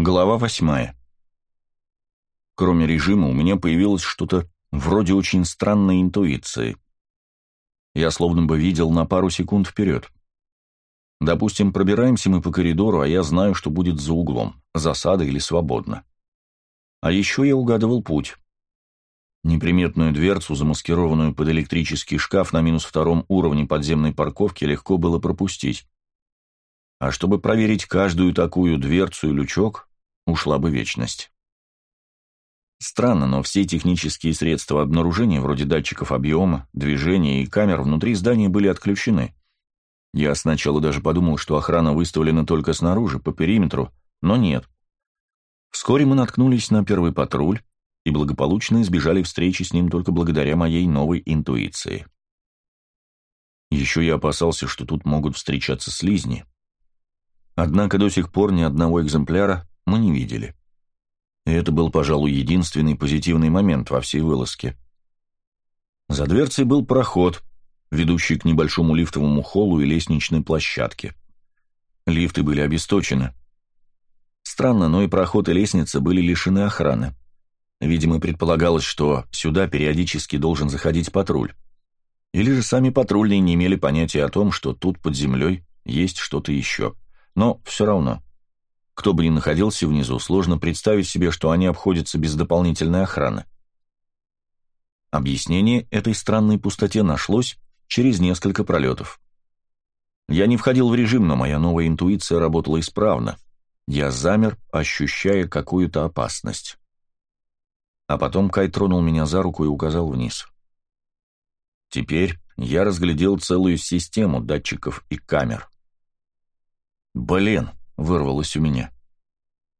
Глава восьмая. Кроме режима, у меня появилось что-то вроде очень странной интуиции. Я словно бы видел на пару секунд вперед. Допустим, пробираемся мы по коридору, а я знаю, что будет за углом, засада или свободно. А еще я угадывал путь. Неприметную дверцу, замаскированную под электрический шкаф на минус втором уровне подземной парковки, легко было пропустить. А чтобы проверить каждую такую дверцу и лючок, ушла бы вечность. Странно, но все технические средства обнаружения, вроде датчиков объема, движения и камер, внутри здания были отключены. Я сначала даже подумал, что охрана выставлена только снаружи, по периметру, но нет. Вскоре мы наткнулись на первый патруль и благополучно избежали встречи с ним только благодаря моей новой интуиции. Еще я опасался, что тут могут встречаться слизни. Однако до сих пор ни одного экземпляра мы не видели. И это был, пожалуй, единственный позитивный момент во всей вылазке. За дверцей был проход, ведущий к небольшому лифтовому холлу и лестничной площадке. Лифты были обесточены. Странно, но и проход и лестница были лишены охраны. Видимо, предполагалось, что сюда периодически должен заходить патруль. Или же сами патрульные не имели понятия о том, что тут под землей есть что-то еще. Но все равно. Кто бы ни находился внизу, сложно представить себе, что они обходятся без дополнительной охраны. Объяснение этой странной пустоте нашлось через несколько пролетов. Я не входил в режим, но моя новая интуиция работала исправно. Я замер, ощущая какую-то опасность. А потом Кай тронул меня за руку и указал вниз. Теперь я разглядел целую систему датчиков и камер. «Блин!» Вырвалось у меня.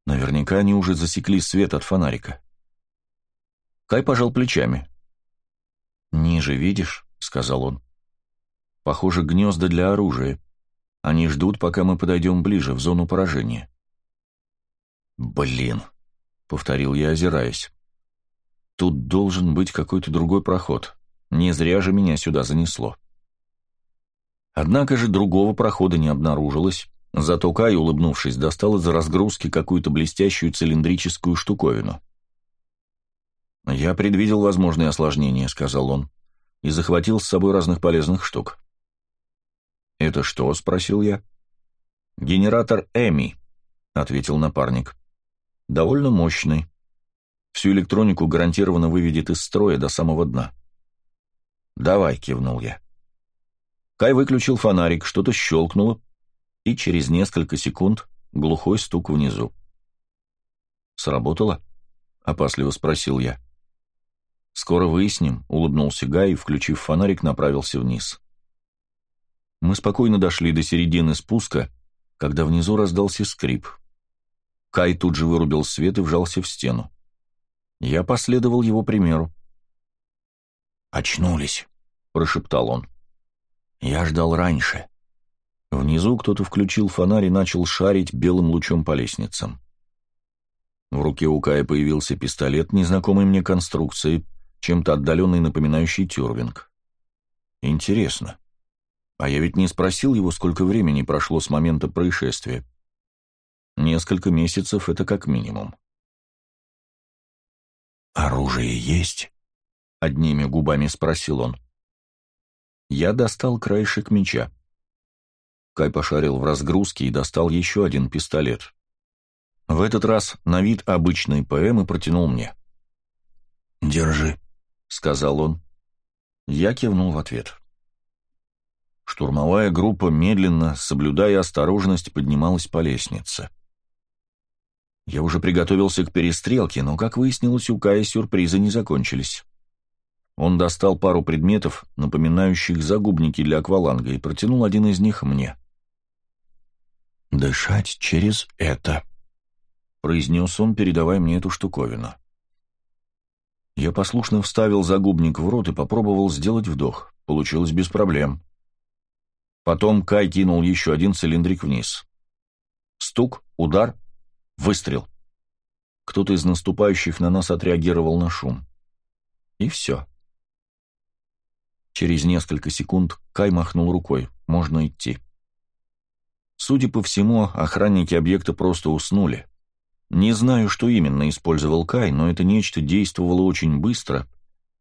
Наверняка они уже засекли свет от фонарика. Кай пожал плечами. «Ниже, видишь?» — сказал он. «Похоже, гнезда для оружия. Они ждут, пока мы подойдем ближе, в зону поражения». «Блин!» — повторил я, озираясь. «Тут должен быть какой-то другой проход. Не зря же меня сюда занесло». Однако же другого прохода не обнаружилось, Зато Кай, улыбнувшись, достал из разгрузки какую-то блестящую цилиндрическую штуковину. «Я предвидел возможные осложнения», — сказал он, — «и захватил с собой разных полезных штук». «Это что?» — спросил я. «Генератор Эми», — ответил напарник. «Довольно мощный. Всю электронику гарантированно выведет из строя до самого дна». «Давай», — кивнул я. Кай выключил фонарик, что-то щелкнуло, и через несколько секунд глухой стук внизу. «Сработало?» — опасливо спросил я. «Скоро выясним», — улыбнулся Гай и, включив фонарик, направился вниз. Мы спокойно дошли до середины спуска, когда внизу раздался скрип. Кай тут же вырубил свет и вжался в стену. Я последовал его примеру. «Очнулись», — прошептал он. «Я ждал раньше». Внизу кто-то включил фонарь и начал шарить белым лучом по лестницам. В руке у Кая появился пистолет незнакомой мне конструкции, чем-то отдаленный, напоминающий тюрвинг. Интересно. А я ведь не спросил его, сколько времени прошло с момента происшествия. Несколько месяцев — это как минимум. «Оружие есть?» — одними губами спросил он. Я достал краешек меча. Кай пошарил в разгрузке и достал еще один пистолет. В этот раз на вид обычный ПМ и протянул мне. «Держи», — сказал он. Я кивнул в ответ. Штурмовая группа медленно, соблюдая осторожность, поднималась по лестнице. Я уже приготовился к перестрелке, но, как выяснилось, у Кая сюрпризы не закончились. Он достал пару предметов, напоминающих загубники для акваланга, и протянул один из них мне. «Дышать через это», — произнес он, передавая мне эту штуковину. Я послушно вставил загубник в рот и попробовал сделать вдох. Получилось без проблем. Потом Кай кинул еще один цилиндрик вниз. Стук, удар, выстрел. Кто-то из наступающих на нас отреагировал на шум. И все. Через несколько секунд Кай махнул рукой. Можно идти. Судя по всему, охранники объекта просто уснули. Не знаю, что именно использовал Кай, но это нечто действовало очень быстро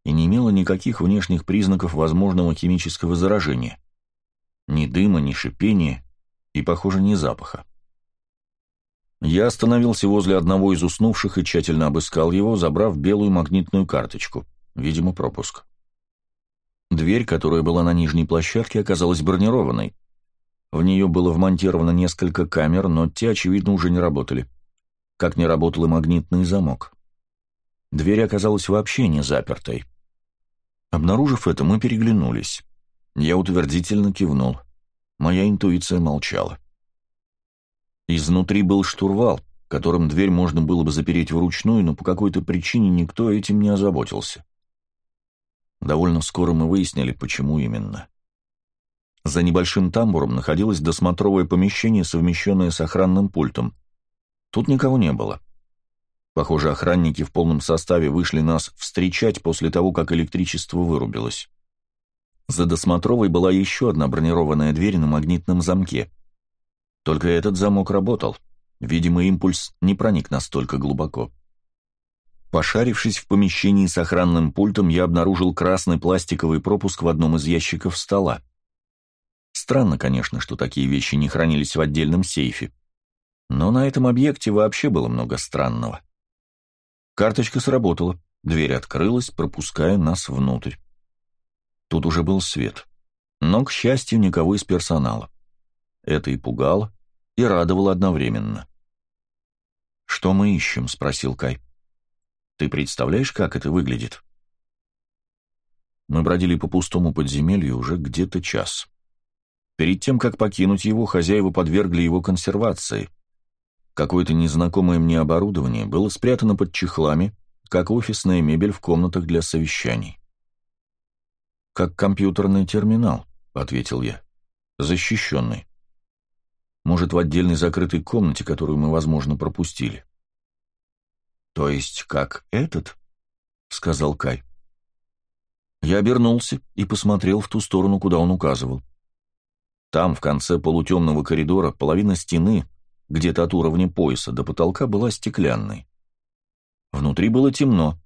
и не имело никаких внешних признаков возможного химического заражения. Ни дыма, ни шипения и, похоже, ни запаха. Я остановился возле одного из уснувших и тщательно обыскал его, забрав белую магнитную карточку, видимо, пропуск. Дверь, которая была на нижней площадке, оказалась бронированной. В нее было вмонтировано несколько камер, но те, очевидно, уже не работали как не работал и магнитный замок. Дверь оказалась вообще не запертой. Обнаружив это, мы переглянулись. Я утвердительно кивнул. Моя интуиция молчала. Изнутри был штурвал, которым дверь можно было бы запереть вручную, но по какой-то причине никто этим не озаботился. Довольно скоро мы выяснили, почему именно. За небольшим тамбуром находилось досмотровое помещение, совмещенное с охранным пультом — Тут никого не было. Похоже, охранники в полном составе вышли нас встречать после того, как электричество вырубилось. За досмотровой была еще одна бронированная дверь на магнитном замке. Только этот замок работал. Видимо, импульс не проник настолько глубоко. Пошарившись в помещении с охранным пультом, я обнаружил красный пластиковый пропуск в одном из ящиков стола. Странно, конечно, что такие вещи не хранились в отдельном сейфе. Но на этом объекте вообще было много странного. Карточка сработала, дверь открылась, пропуская нас внутрь. Тут уже был свет. Но, к счастью, никого из персонала. Это и пугало, и радовало одновременно. «Что мы ищем?» — спросил Кай. «Ты представляешь, как это выглядит?» Мы бродили по пустому подземелью уже где-то час. Перед тем, как покинуть его, хозяева подвергли его консервации, Какое-то незнакомое мне оборудование было спрятано под чехлами, как офисная мебель в комнатах для совещаний. «Как компьютерный терминал», — ответил я. «Защищенный. Может, в отдельной закрытой комнате, которую мы, возможно, пропустили». «То есть как этот?» — сказал Кай. Я обернулся и посмотрел в ту сторону, куда он указывал. Там, в конце полутемного коридора, половина стены где-то от уровня пояса до потолка, была стеклянной. Внутри было темно.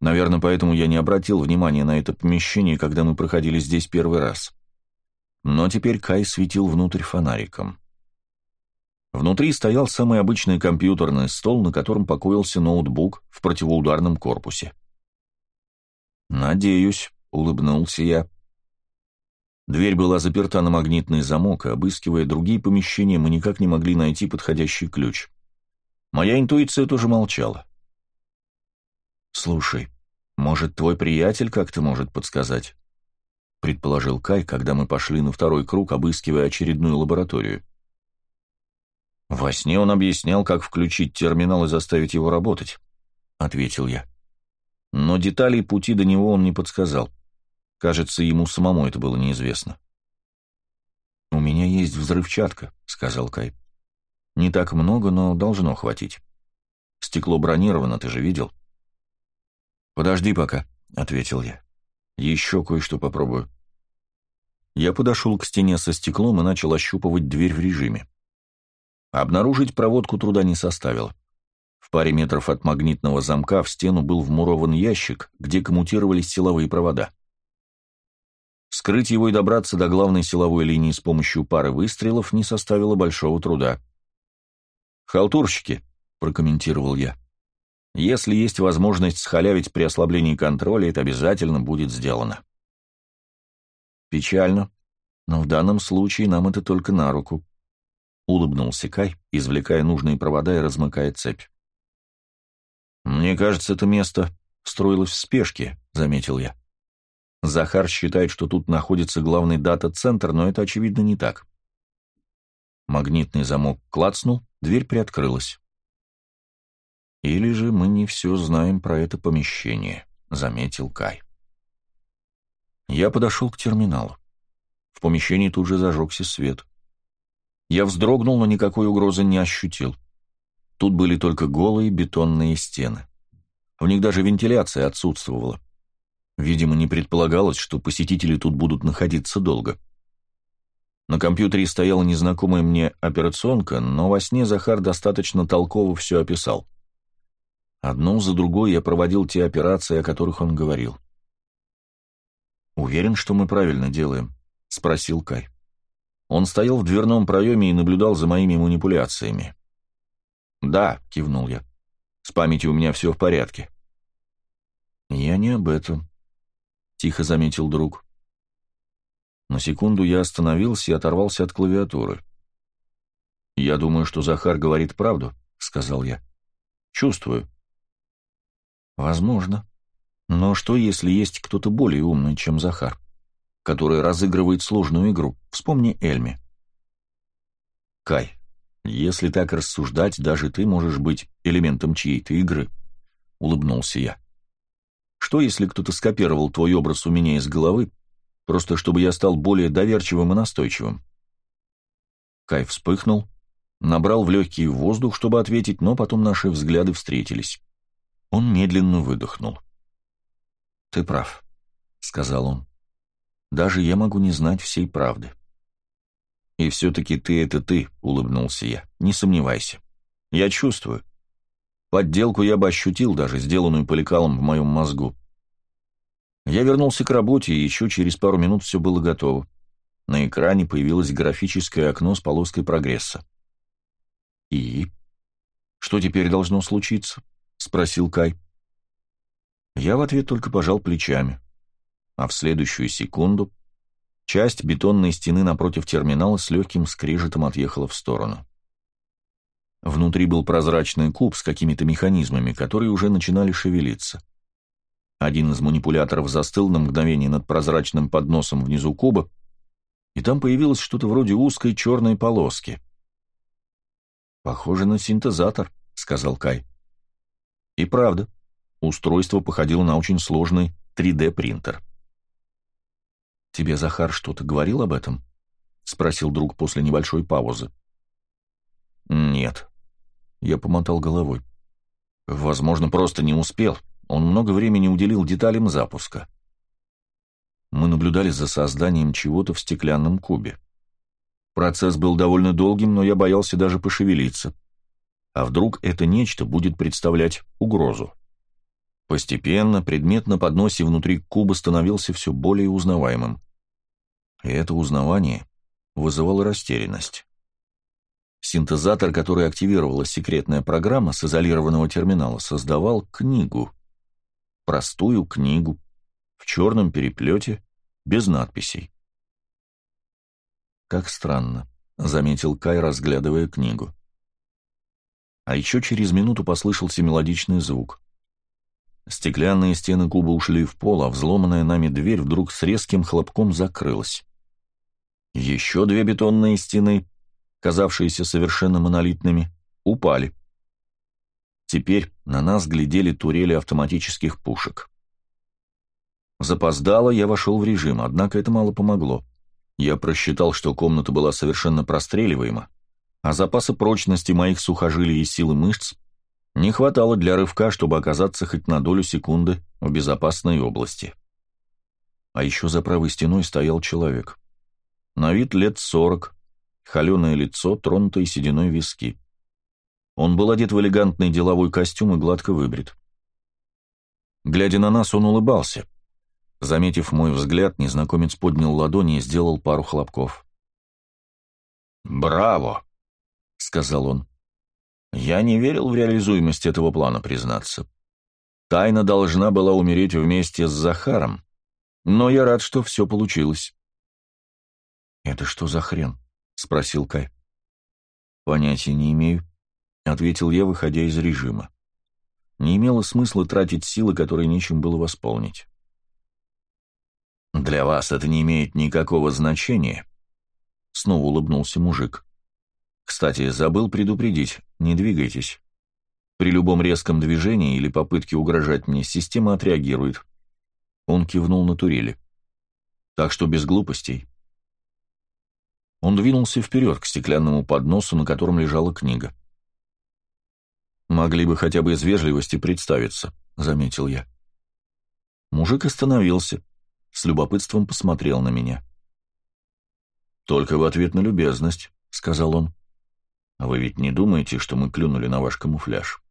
Наверное, поэтому я не обратил внимания на это помещение, когда мы проходили здесь первый раз. Но теперь Кай светил внутрь фонариком. Внутри стоял самый обычный компьютерный стол, на котором покоился ноутбук в противоударном корпусе. «Надеюсь», — улыбнулся я, Дверь была заперта на магнитный замок, и, обыскивая другие помещения, мы никак не могли найти подходящий ключ. Моя интуиция тоже молчала. «Слушай, может, твой приятель как-то может подсказать?» — предположил Кай, когда мы пошли на второй круг, обыскивая очередную лабораторию. «Во сне он объяснял, как включить терминал и заставить его работать», — ответил я. Но деталей пути до него он не подсказал. Кажется, ему самому это было неизвестно. «У меня есть взрывчатка», — сказал Кай. «Не так много, но должно хватить. Стекло бронировано, ты же видел?» «Подожди пока», — ответил я. «Еще кое-что попробую». Я подошел к стене со стеклом и начал ощупывать дверь в режиме. Обнаружить проводку труда не составило. В паре метров от магнитного замка в стену был вмурован ящик, где коммутировались силовые провода. Скрыть его и добраться до главной силовой линии с помощью пары выстрелов не составило большого труда. «Халтурщики», — прокомментировал я. «Если есть возможность схалявить при ослаблении контроля, это обязательно будет сделано». «Печально, но в данном случае нам это только на руку», — улыбнулся Кай, извлекая нужные провода и размыкая цепь. «Мне кажется, это место строилось в спешке», — заметил я. Захар считает, что тут находится главный дата-центр, но это, очевидно, не так. Магнитный замок клацнул, дверь приоткрылась. «Или же мы не все знаем про это помещение», — заметил Кай. Я подошел к терминалу. В помещении тут же зажегся свет. Я вздрогнул, но никакой угрозы не ощутил. Тут были только голые бетонные стены. В них даже вентиляция отсутствовала. Видимо, не предполагалось, что посетители тут будут находиться долго. На компьютере стояла незнакомая мне операционка, но во сне Захар достаточно толково все описал. Одну за другой я проводил те операции, о которых он говорил. «Уверен, что мы правильно делаем?» — спросил Кай. Он стоял в дверном проеме и наблюдал за моими манипуляциями. «Да», — кивнул я. «С памятью у меня все в порядке». «Я не об этом», — тихо заметил друг. На секунду я остановился и оторвался от клавиатуры. «Я думаю, что Захар говорит правду», — сказал я. «Чувствую». «Возможно. Но что, если есть кто-то более умный, чем Захар, который разыгрывает сложную игру? Вспомни Эльми». «Кай, если так рассуждать, даже ты можешь быть элементом чьей-то игры», — улыбнулся я. «Что, если кто-то скопировал твой образ у меня из головы просто чтобы я стал более доверчивым и настойчивым. Кай вспыхнул, набрал в легкий воздух, чтобы ответить, но потом наши взгляды встретились. Он медленно выдохнул. «Ты прав», — сказал он. «Даже я могу не знать всей правды». «И все-таки ты — это ты», — улыбнулся я. «Не сомневайся. Я чувствую. Подделку я бы ощутил, даже сделанную поликалом в моем мозгу. Я вернулся к работе, и еще через пару минут все было готово. На экране появилось графическое окно с полоской прогресса. «И? Что теперь должно случиться?» — спросил Кай. Я в ответ только пожал плечами. А в следующую секунду часть бетонной стены напротив терминала с легким скрежетом отъехала в сторону. Внутри был прозрачный куб с какими-то механизмами, которые уже начинали шевелиться. Один из манипуляторов застыл на мгновение над прозрачным подносом внизу куба, и там появилось что-то вроде узкой черной полоски. «Похоже на синтезатор», — сказал Кай. И правда, устройство походило на очень сложный 3D-принтер. «Тебе Захар что-то говорил об этом?» — спросил друг после небольшой паузы. «Нет». Я помотал головой. «Возможно, просто не успел. Он много времени уделил деталям запуска. Мы наблюдали за созданием чего-то в стеклянном кубе. Процесс был довольно долгим, но я боялся даже пошевелиться. А вдруг это нечто будет представлять угрозу? Постепенно предмет на подносе внутри куба становился все более узнаваемым. И это узнавание вызывало растерянность. Синтезатор, который активировала секретная программа с изолированного терминала, создавал книгу простую книгу, в черном переплете, без надписей. «Как странно», — заметил Кай, разглядывая книгу. А еще через минуту послышался мелодичный звук. Стеклянные стены куба ушли в пол, а взломанная нами дверь вдруг с резким хлопком закрылась. Еще две бетонные стены, казавшиеся совершенно монолитными, упали. Теперь на нас глядели турели автоматических пушек. Запоздало я вошел в режим, однако это мало помогло. Я просчитал, что комната была совершенно простреливаема, а запаса прочности моих сухожилий и силы мышц не хватало для рывка, чтобы оказаться хоть на долю секунды в безопасной области. А еще за правой стеной стоял человек. На вид лет сорок, холеное лицо, тронутое сединой виски. Он был одет в элегантный деловой костюм и гладко выбрит. Глядя на нас, он улыбался. Заметив мой взгляд, незнакомец поднял ладони и сделал пару хлопков. «Браво!» — сказал он. «Я не верил в реализуемость этого плана, признаться. Тайна должна была умереть вместе с Захаром, но я рад, что все получилось». «Это что за хрен?» — спросил Кай. «Понятия не имею», — ответил я, выходя из режима. Не имело смысла тратить силы, которые нечем было восполнить. «Для вас это не имеет никакого значения», — снова улыбнулся мужик. «Кстати, забыл предупредить, не двигайтесь. При любом резком движении или попытке угрожать мне система отреагирует». Он кивнул на турели. «Так что без глупостей». Он двинулся вперед к стеклянному подносу, на котором лежала книга. «Могли бы хотя бы из вежливости представиться», — заметил я. Мужик остановился, с любопытством посмотрел на меня. «Только в ответ на любезность», — сказал он. «А вы ведь не думаете, что мы клюнули на ваш камуфляж?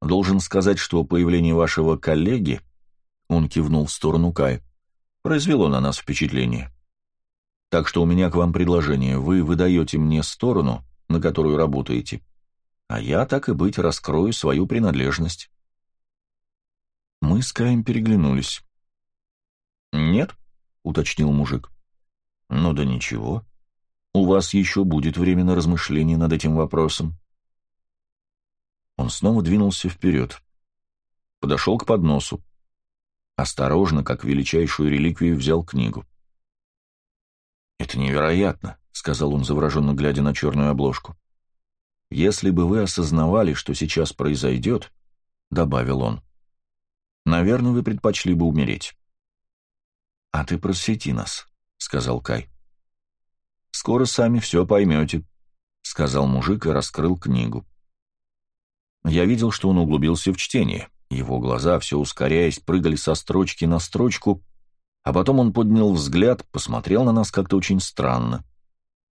Должен сказать, что появление вашего коллеги, — он кивнул в сторону Кай, — произвело на нас впечатление. Так что у меня к вам предложение. Вы выдаете мне сторону, на которую работаете, а я, так и быть, раскрою свою принадлежность». Мы с Каем переглянулись. «Нет?» — уточнил мужик. «Ну да ничего. У вас еще будет время на размышление над этим вопросом». Он снова двинулся вперед. Подошел к подносу. Осторожно, как величайшую реликвию, взял книгу. «Это невероятно», — сказал он, завороженно глядя на черную обложку. «Если бы вы осознавали, что сейчас произойдет», — добавил он, — «наверное, вы предпочли бы умереть». «А ты просвети нас», — сказал Кай. «Скоро сами все поймете», — сказал мужик и раскрыл книгу. Я видел, что он углубился в чтение. Его глаза, все ускоряясь, прыгали со строчки на строчку, а потом он поднял взгляд, посмотрел на нас как-то очень странно.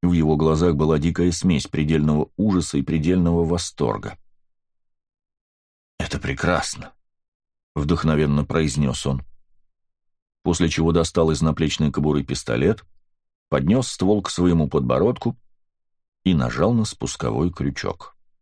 В его глазах была дикая смесь предельного ужаса и предельного восторга. «Это прекрасно», — вдохновенно произнес он после чего достал из наплечной кобуры пистолет, поднес ствол к своему подбородку и нажал на спусковой крючок.